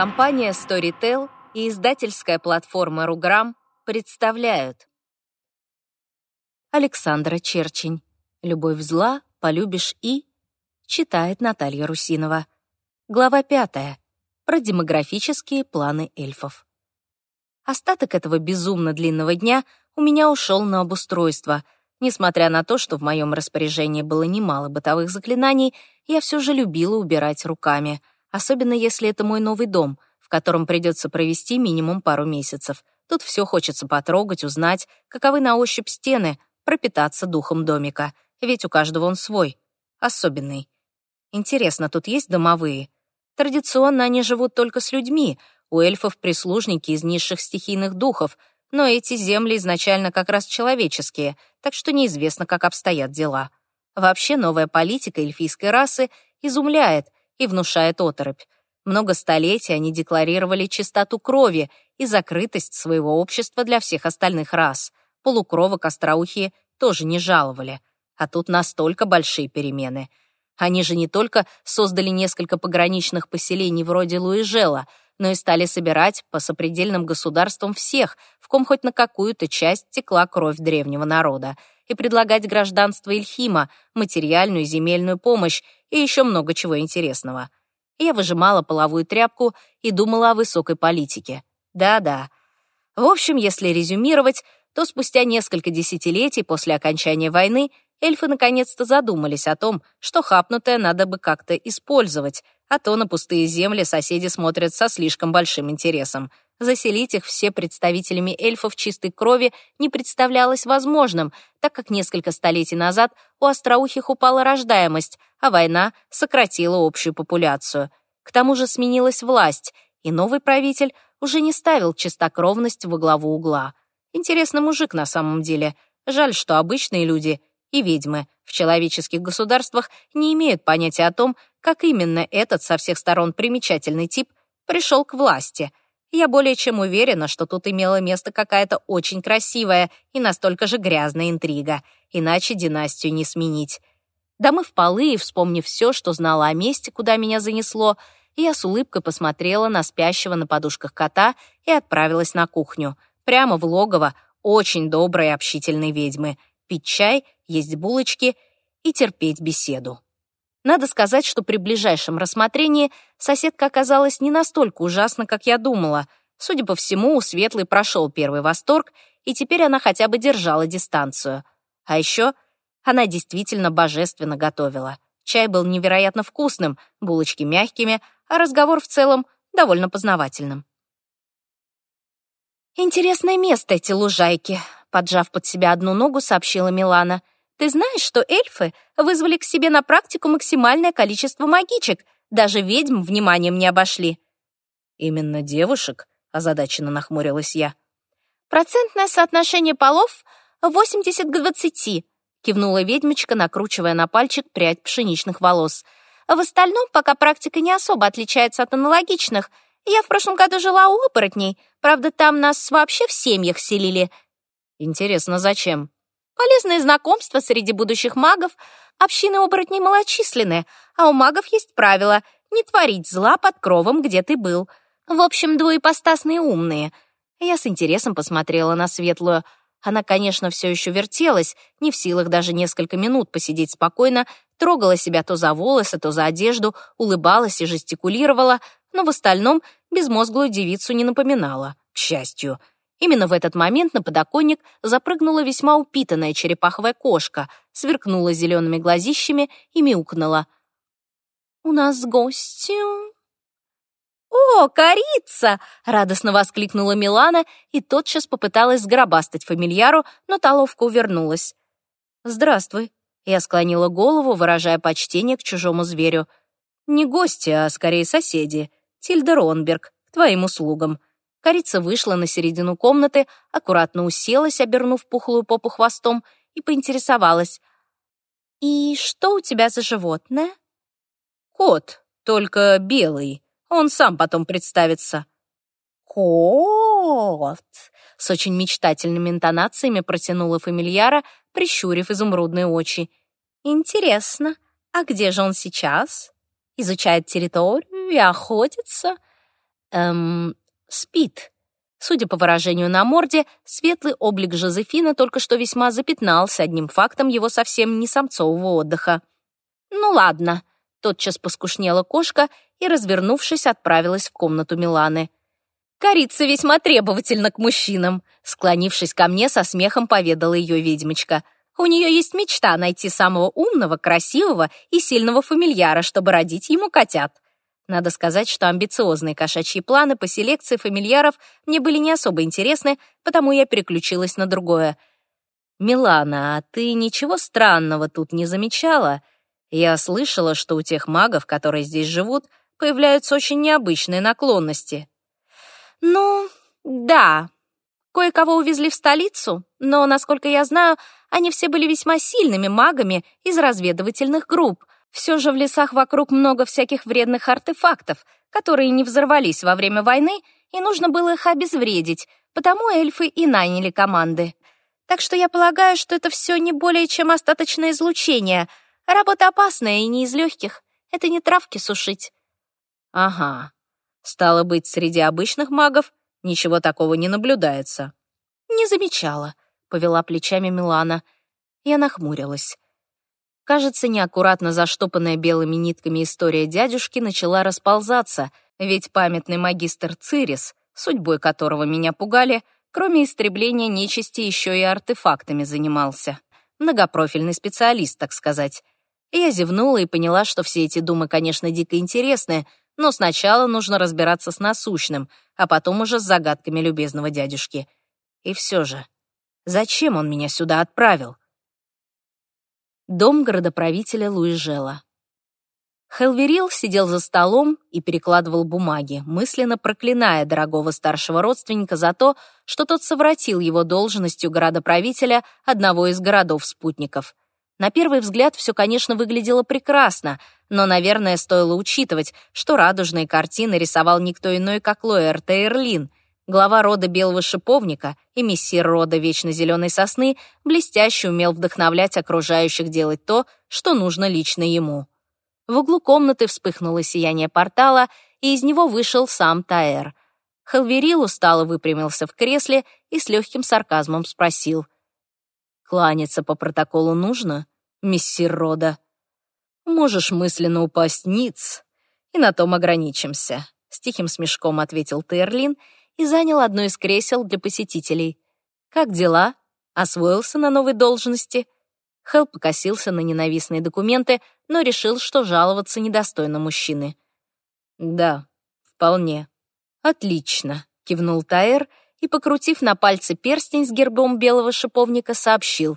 Компания Storytel и издательская платформа Руграм представляют Александра Черчень «Любовь зла, полюбишь и...» читает Наталья Русинова. Глава пятая. Про демографические планы эльфов. Остаток этого безумно длинного дня у меня ушел на обустройство. Несмотря на то, что в моем распоряжении было немало бытовых заклинаний, я все же любила убирать руками, особенно если это мой новый дом, в котором придется провести минимум пару месяцев. Тут все хочется потрогать, узнать, каковы на ощупь стены, пропитаться духом домика, ведь у каждого он свой, особенный. Интересно, тут есть домовые? Традиционно они живут только с людьми, у эльфов прислужники из низших стихийных духов, но эти земли изначально как раз человеческие, так что неизвестно, как обстоят дела. Вообще новая политика эльфийской расы изумляет и внушает оторопь. Много столетий они декларировали чистоту крови и закрытость своего общества для всех остальных рас. Полукровок остроухие тоже не жаловали. А тут настолько большие перемены. Они же не только создали несколько пограничных поселений вроде Луижела, но и стали собирать по сопредельным государствам всех, в ком хоть на какую-то часть текла кровь древнего народа, и предлагать гражданство Ильхима, материальную земельную помощь и еще много чего интересного. Я выжимала половую тряпку и думала о высокой политике. Да-да. В общем, если резюмировать, то спустя несколько десятилетий после окончания войны эльфы наконец-то задумались о том, что хапнутое надо бы как-то использовать, а то на пустые земли соседи смотрят со слишком большим интересом. Заселить их все представителями эльфов чистой крови не представлялось возможным, так как несколько столетий назад у остроухих упала рождаемость, а война сократила общую популяцию. К тому же сменилась власть, и новый правитель уже не ставил чистокровность во главу угла. Интересный мужик на самом деле. Жаль, что обычные люди и ведьмы в человеческих государствах не имеют понятия о том, как именно этот со всех сторон примечательный тип пришел к власти. Я более чем уверена, что тут имела место какая-то очень красивая и настолько же грязная интрига, иначе династию не сменить. Домыв полы и вспомнив все, что знала о месте, куда меня занесло, я с улыбкой посмотрела на спящего на подушках кота и отправилась на кухню, прямо в логово очень доброй общительной ведьмы, пить чай, есть булочки и терпеть беседу. Надо сказать, что при ближайшем рассмотрении соседка оказалась не настолько ужасна, как я думала. Судя по всему, у Светлой прошел первый восторг, и теперь она хотя бы держала дистанцию. А еще она действительно божественно готовила. Чай был невероятно вкусным, булочки мягкими, а разговор в целом довольно познавательным. «Интересное место эти лужайки», — поджав под себя одну ногу, сообщила Милана. Ты знаешь, что эльфы вызвали к себе на практику максимальное количество магичек, даже ведьм вниманием не обошли. Именно девушек, озадаченно нахмурилась я. Процентное соотношение полов 80 к 20, кивнула ведьмочка, накручивая на пальчик прядь пшеничных волос. В остальном пока практика не особо отличается от аналогичных. Я в прошлом году жила у оборотней, правда, там нас вообще в семьях селили. Интересно, зачем? Полезные знакомства среди будущих магов. Общины оборотней малочисленные, а у магов есть правило не творить зла под кровом, где ты был. В общем, двоепостасные умные. Я с интересом посмотрела на Светлую. Она, конечно, все еще вертелась, не в силах даже несколько минут посидеть спокойно, трогала себя то за волосы, то за одежду, улыбалась и жестикулировала, но в остальном безмозглую девицу не напоминала, к счастью. Именно в этот момент на подоконник запрыгнула весьма упитанная черепаховая кошка, сверкнула зелеными глазищами и мяукнула. «У нас гости!» «О, корица!» — радостно воскликнула Милана и тотчас попыталась сгробастать фамильяру, но та ловко увернулась. «Здравствуй!» — я склонила голову, выражая почтение к чужому зверю. «Не гости, а скорее соседи. Тильда Ронберг, к твоим услугам». Корица вышла на середину комнаты, аккуратно уселась, обернув пухлую попу хвостом, и поинтересовалась. «И что у тебя за животное?» «Кот, только белый. Он сам потом представится». «Кот!» — с очень мечтательными интонациями протянула фамильяра, прищурив изумрудные очи. «Интересно, а где же он сейчас? Изучает территорию и охотится?» эм, спит. Судя по выражению на морде, светлый облик Жозефина только что весьма запятнался одним фактом его совсем не самцового отдыха. «Ну ладно», — тотчас поскушнела кошка и, развернувшись, отправилась в комнату Миланы. «Корица весьма требовательна к мужчинам», — склонившись ко мне, со смехом поведала ее ведьмочка. «У нее есть мечта найти самого умного, красивого и сильного фамильяра, чтобы родить ему котят. Надо сказать, что амбициозные кошачьи планы по селекции фамильяров мне были не особо интересны, потому я переключилась на другое. «Милана, а ты ничего странного тут не замечала? Я слышала, что у тех магов, которые здесь живут, появляются очень необычные наклонности». «Ну, да. Кое-кого увезли в столицу, но, насколько я знаю, они все были весьма сильными магами из разведывательных групп, все же в лесах вокруг много всяких вредных артефактов, которые не взорвались во время войны, и нужно было их обезвредить, потому эльфы и наняли команды. Так что я полагаю, что это все не более чем остаточное излучение. Работа опасная и не из легких. Это не травки сушить. Ага. Стало быть, среди обычных магов ничего такого не наблюдается. Не замечала, повела плечами Милана. Я нахмурилась. Кажется, неаккуратно заштопанная белыми нитками история дядюшки начала расползаться, ведь памятный магистр Цирис, судьбой которого меня пугали, кроме истребления нечисти еще и артефактами занимался. Многопрофильный специалист, так сказать. Я зевнула и поняла, что все эти думы, конечно, дико интересны, но сначала нужно разбираться с насущным, а потом уже с загадками любезного дядюшки. И все же, зачем он меня сюда отправил? Дом городоправителя Луижела. Хелверил сидел за столом и перекладывал бумаги, мысленно проклиная дорогого старшего родственника за то, что тот совратил его должностью городоправителя одного из городов-спутников. На первый взгляд все, конечно, выглядело прекрасно, но, наверное, стоило учитывать, что радужные картины рисовал никто иной, как Лоэр Тейрлин — глава рода Белого Шиповника и мессир рода Вечно Зеленой Сосны, блестяще умел вдохновлять окружающих делать то, что нужно лично ему. В углу комнаты вспыхнуло сияние портала, и из него вышел сам Таэр. Хелверил устало выпрямился в кресле и с легким сарказмом спросил. «Кланяться по протоколу нужно, мессир рода?» «Можешь мысленно упасть ниц, и на том ограничимся», — с тихим смешком ответил Терлин — и занял одно из кресел для посетителей. «Как дела? Освоился на новой должности?» Хелл покосился на ненавистные документы, но решил, что жаловаться недостойно мужчины. «Да, вполне». «Отлично», — кивнул Таэр и, покрутив на пальце перстень с гербом белого шиповника, сообщил.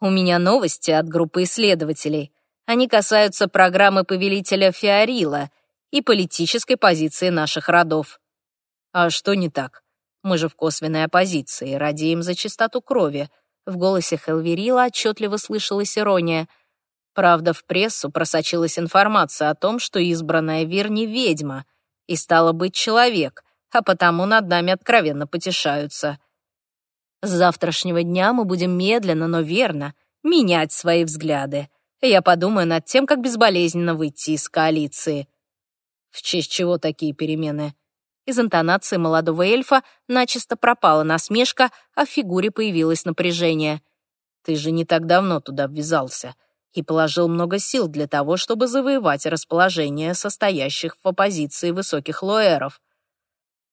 «У меня новости от группы исследователей. Они касаются программы повелителя Фиорила и политической позиции наших родов. «А что не так? Мы же в косвенной оппозиции, радеем за чистоту крови». В голосе Хелверила отчетливо слышалась ирония. Правда, в прессу просочилась информация о том, что избранная Вир не ведьма и стала быть человек, а потому над нами откровенно потешаются. С завтрашнего дня мы будем медленно, но верно менять свои взгляды. Я подумаю над тем, как безболезненно выйти из коалиции. В честь чего такие перемены? Из интонации молодого эльфа начисто пропала насмешка, а в фигуре появилось напряжение. «Ты же не так давно туда ввязался и положил много сил для того, чтобы завоевать расположение состоящих в оппозиции высоких лоэров.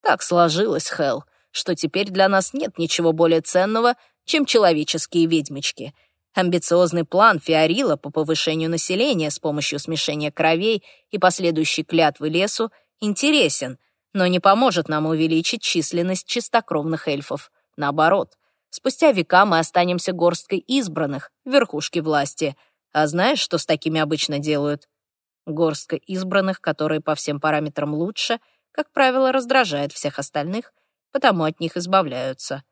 Так сложилось, Хелл, что теперь для нас нет ничего более ценного, чем человеческие ведьмочки. Амбициозный план Фиорила по повышению населения с помощью смешения кровей и последующей клятвы лесу интересен, но не поможет нам увеличить численность чистокровных эльфов. Наоборот, спустя века мы останемся горсткой избранных, верхушки власти. А знаешь, что с такими обычно делают? Горстка избранных, которые по всем параметрам лучше, как правило, раздражает всех остальных, потому от них избавляются.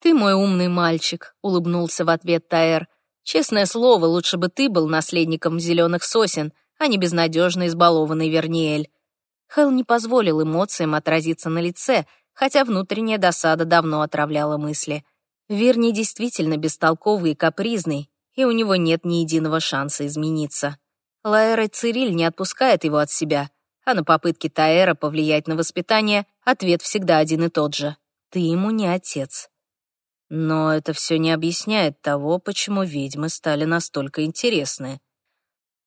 «Ты мой умный мальчик», — улыбнулся в ответ Таэр. «Честное слово, лучше бы ты был наследником зеленых сосен, а не безнадежно избалованный Верниэль. Хэл не позволил эмоциям отразиться на лице, хотя внутренняя досада давно отравляла мысли. Верни действительно бестолковый и капризный, и у него нет ни единого шанса измениться. Лаэра Цириль не отпускает его от себя. а на попытки Таэра повлиять на воспитание ответ всегда один и тот же. Ты ему не отец. Но это все не объясняет того, почему ведьмы стали настолько интересны.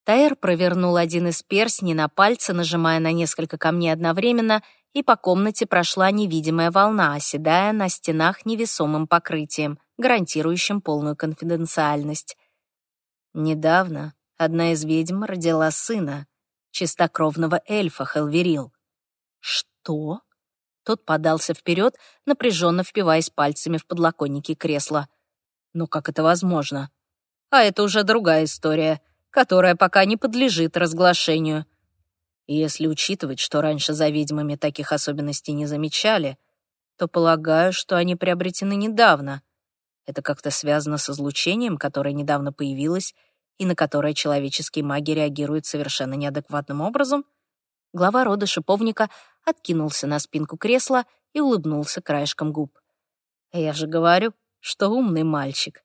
Таэр провернул один из перстней на пальце, нажимая на несколько камней одновременно, и по комнате прошла невидимая волна, оседая на стенах невесомым покрытием, гарантирующим полную конфиденциальность. Недавно одна из ведьм родила сына, чистокровного эльфа Хелверил. «Что?» Тот подался вперед, напряженно впиваясь пальцами в подлокотники кресла. «Ну как это возможно?» «А это уже другая история, которая пока не подлежит разглашению». И если учитывать, что раньше за ведьмами таких особенностей не замечали, то полагаю, что они приобретены недавно. Это как-то связано с излучением, которое недавно появилось и на которое человеческие маги реагируют совершенно неадекватным образом? Глава рода шиповника откинулся на спинку кресла и улыбнулся краешком губ. «Я же говорю, что умный мальчик.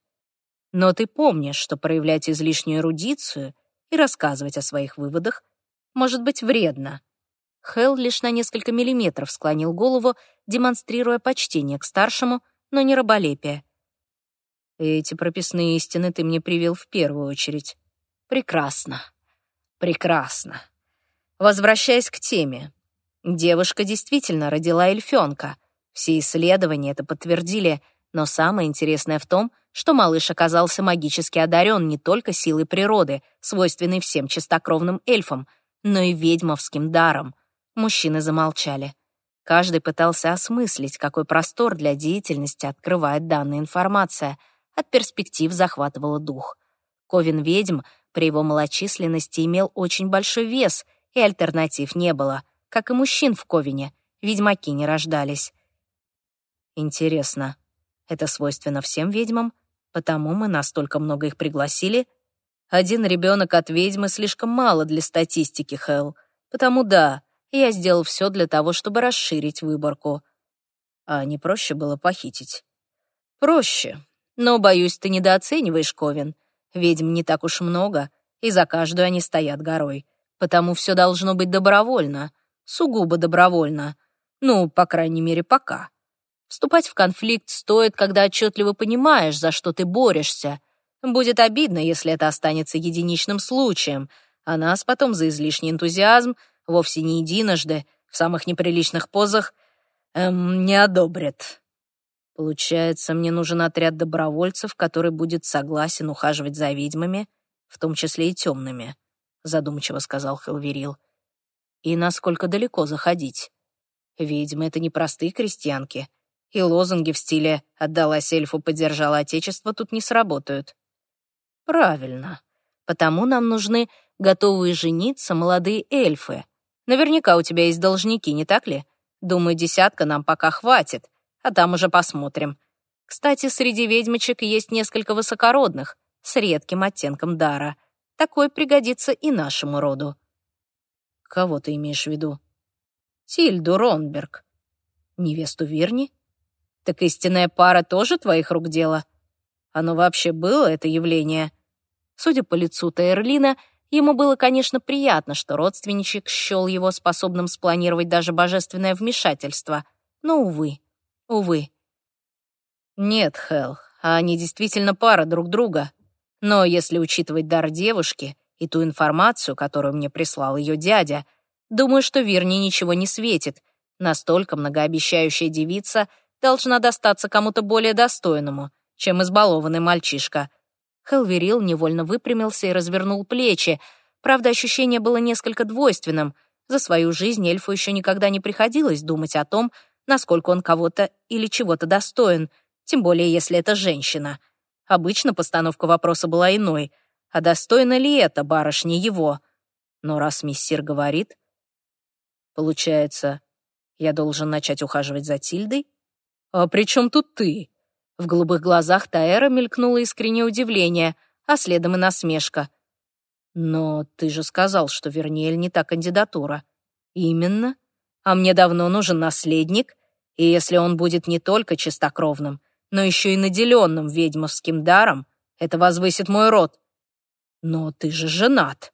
Но ты помнишь, что проявлять излишнюю эрудицию и рассказывать о своих выводах может быть вредно». Хелл лишь на несколько миллиметров склонил голову, демонстрируя почтение к старшему, но не раболепие. «Эти прописные истины ты мне привел в первую очередь. Прекрасно. Прекрасно. Возвращаясь к теме. Девушка действительно родила эльфёнка. Все исследования это подтвердили, но самое интересное в том, что малыш оказался магически одарен не только силой природы, свойственной всем чистокровным эльфам, но и ведьмовским даром. Мужчины замолчали. Каждый пытался осмыслить, какой простор для деятельности открывает данная информация. От перспектив захватывало дух. Ковен ведьм при его малочисленности имел очень большой вес — и альтернатив не было, как и мужчин в Ковине, ведьмаки не рождались. Интересно, это свойственно всем ведьмам, потому мы настолько много их пригласили? Один ребенок от ведьмы слишком мало для статистики, Хелл, потому да, я сделал все для того, чтобы расширить выборку. А не проще было похитить? Проще, но, боюсь, ты недооцениваешь Ковен. Ведьм не так уж много, и за каждую они стоят горой потому все должно быть добровольно, сугубо добровольно. Ну, по крайней мере, пока. Вступать в конфликт стоит, когда отчетливо понимаешь, за что ты борешься. Будет обидно, если это останется единичным случаем, а нас потом за излишний энтузиазм, вовсе не единожды, в самых неприличных позах, эм, не одобрят. Получается, мне нужен отряд добровольцев, который будет согласен ухаживать за ведьмами, в том числе и темными задумчиво сказал Хелверил. И насколько далеко заходить? Ведьмы — это не простые крестьянки, и лозунги в стиле «отдалась эльфу, поддержала отечество» тут не сработают. Правильно. Потому нам нужны готовые жениться молодые эльфы. Наверняка у тебя есть должники, не так ли? Думаю, десятка нам пока хватит, а там уже посмотрим. Кстати, среди ведьмочек есть несколько высокородных, с редким оттенком дара — такой пригодится и нашему роду. Кого ты имеешь в виду? Тильду Ронберг. Невесту Вирни? Так истинная пара тоже твоих рук дело? Оно вообще было, это явление? Судя по лицу Тейрлина, ему было, конечно, приятно, что родственничек счел его способным спланировать даже божественное вмешательство. Но, увы, увы. Нет, Хелл, они действительно пара друг друга. Но если учитывать дар девушки и ту информацию, которую мне прислал ее дядя, думаю, что Вирне ничего не светит. Настолько многообещающая девица должна достаться кому-то более достойному, чем избалованный мальчишка. Хелверил невольно выпрямился и развернул плечи. Правда, ощущение было несколько двойственным. За свою жизнь эльфу еще никогда не приходилось думать о том, насколько он кого-то или чего-то достоин, тем более если это женщина. Обычно постановка вопроса была иной. А достойна ли это барышня его? Но раз миссир говорит... Получается, я должен начать ухаживать за Тильдой? А при чем тут ты? В голубых глазах Таэра мелькнуло искреннее удивление, а следом и насмешка. Но ты же сказал, что Верниэль не та кандидатура. Именно. А мне давно нужен наследник, и если он будет не только чистокровным, но еще и наделенным ведьмовским даром, это возвысит мой род. Но ты же женат.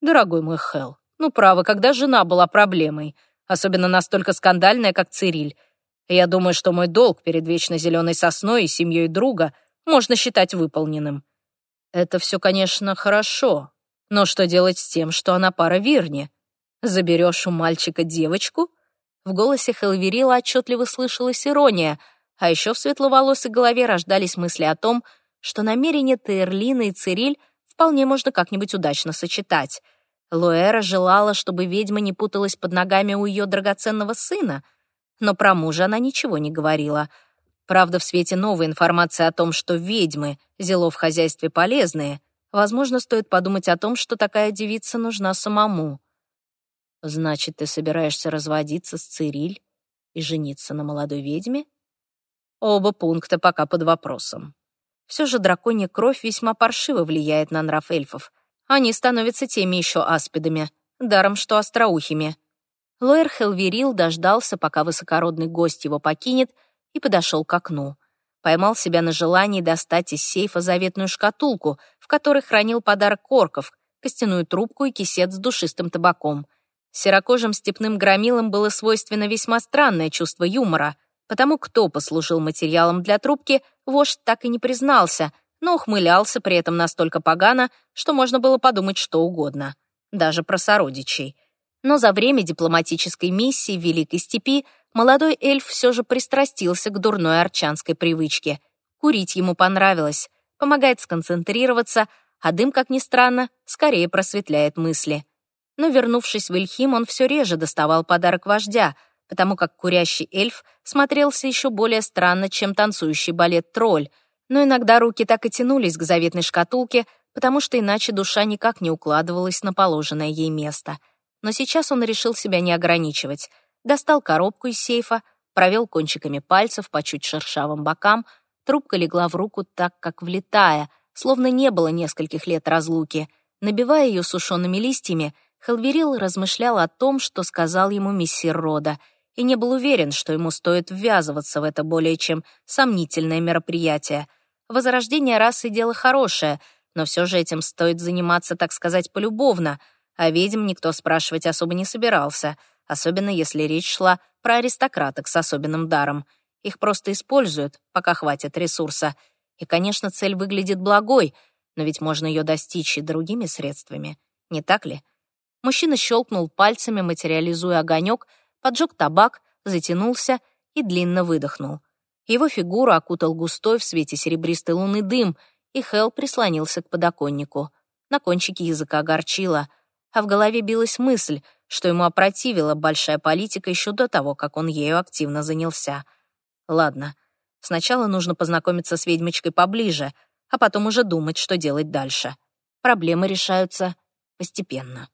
Дорогой мой Хел, Ну, право, когда жена была проблемой, особенно настолько скандальная, как Цириль. Я думаю, что мой долг перед вечно зеленой сосной и семьей друга можно считать выполненным. Это все, конечно, хорошо, но что делать с тем, что она пара Вирни? Заберешь у мальчика девочку? В голосе Хелверила отчетливо слышалась ирония, а еще в светловолосой голове рождались мысли о том, что намерения Тейрлина и Цириль вполне можно как-нибудь удачно сочетать. Луэра желала, чтобы ведьма не путалась под ногами у ее драгоценного сына, но про мужа она ничего не говорила. Правда, в свете новой информации о том, что ведьмы, зело в хозяйстве полезные, возможно, стоит подумать о том, что такая девица нужна самому. Значит, ты собираешься разводиться с Цириль и жениться на молодой ведьме? Оба пункта пока под вопросом. Все же драконья кровь весьма паршиво влияет на нрав эльфов. Они становятся теми еще аспидами, даром что остроухими. Лоэр Хелверил дождался, пока высокородный гость его покинет, и подошел к окну. Поймал себя на желании достать из сейфа заветную шкатулку, в которой хранил подарок корков, костяную трубку и кисет с душистым табаком. Серокожим степным громилам было свойственно весьма странное чувство юмора — Потому кто послужил материалом для трубки, вождь так и не признался, но ухмылялся при этом настолько погано, что можно было подумать что угодно, даже про сородичей. Но за время дипломатической миссии в Великой Степи молодой эльф все же пристрастился к дурной арчанской привычке. Курить ему понравилось, помогает сконцентрироваться, а дым, как ни странно, скорее просветляет мысли. Но вернувшись в Эльхим, он все реже доставал подарок вождя — потому как курящий эльф смотрелся еще более странно, чем танцующий балет-тролль, но иногда руки так и тянулись к заветной шкатулке, потому что иначе душа никак не укладывалась на положенное ей место. Но сейчас он решил себя не ограничивать. Достал коробку из сейфа, провел кончиками пальцев по чуть шершавым бокам, трубка легла в руку так, как влетая, словно не было нескольких лет разлуки. Набивая ее сушеными листьями, Хелверил размышлял о том, что сказал ему мессир Рода — и не был уверен, что ему стоит ввязываться в это более чем сомнительное мероприятие. Возрождение расы — дело хорошее, но все же этим стоит заниматься, так сказать, полюбовно, а ведьм никто спрашивать особо не собирался, особенно если речь шла про аристократок с особенным даром. Их просто используют, пока хватит ресурса. И, конечно, цель выглядит благой, но ведь можно ее достичь и другими средствами, не так ли? Мужчина щелкнул пальцами, материализуя огонек — поджег табак, затянулся и длинно выдохнул. Его фигуру окутал густой в свете серебристой луны дым, и Хел прислонился к подоконнику. На кончике языка горчило, а в голове билась мысль, что ему опротивила большая политика еще до того, как он ею активно занялся. Ладно, сначала нужно познакомиться с ведьмочкой поближе, а потом уже думать, что делать дальше. Проблемы решаются постепенно.